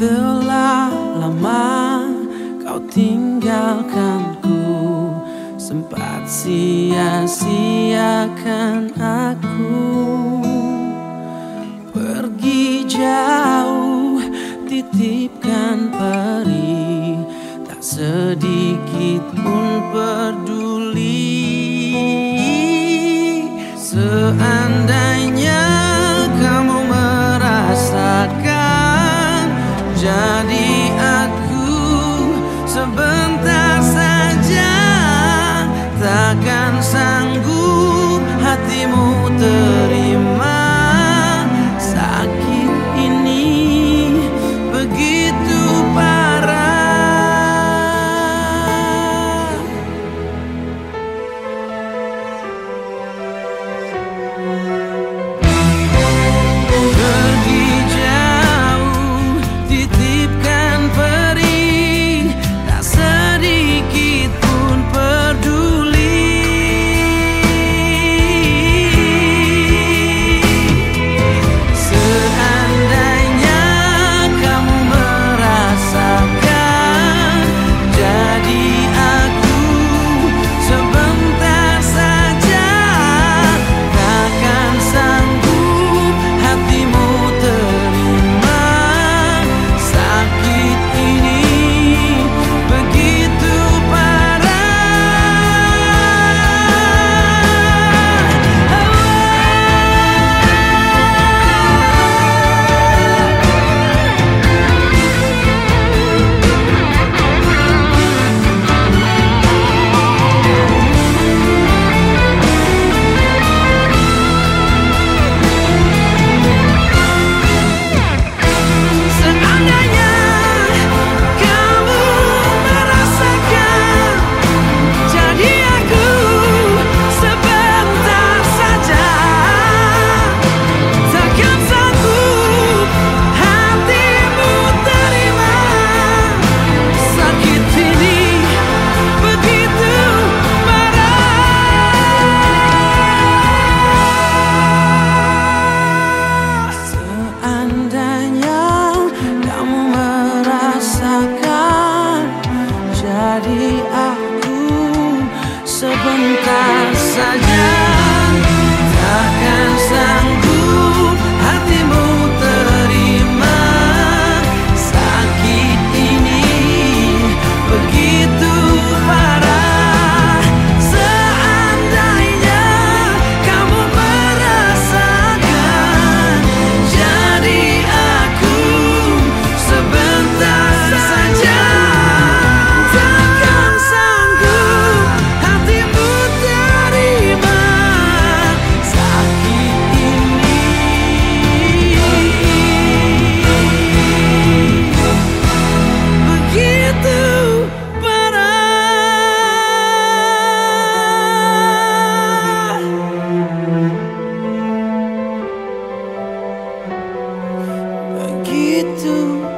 Telah lama kau tinggalkan ku, Sempat sia-siakan aku. Pergi jauh titipkan peri. Tak sedikit pun peduli. Seandainya Jadi aku saja do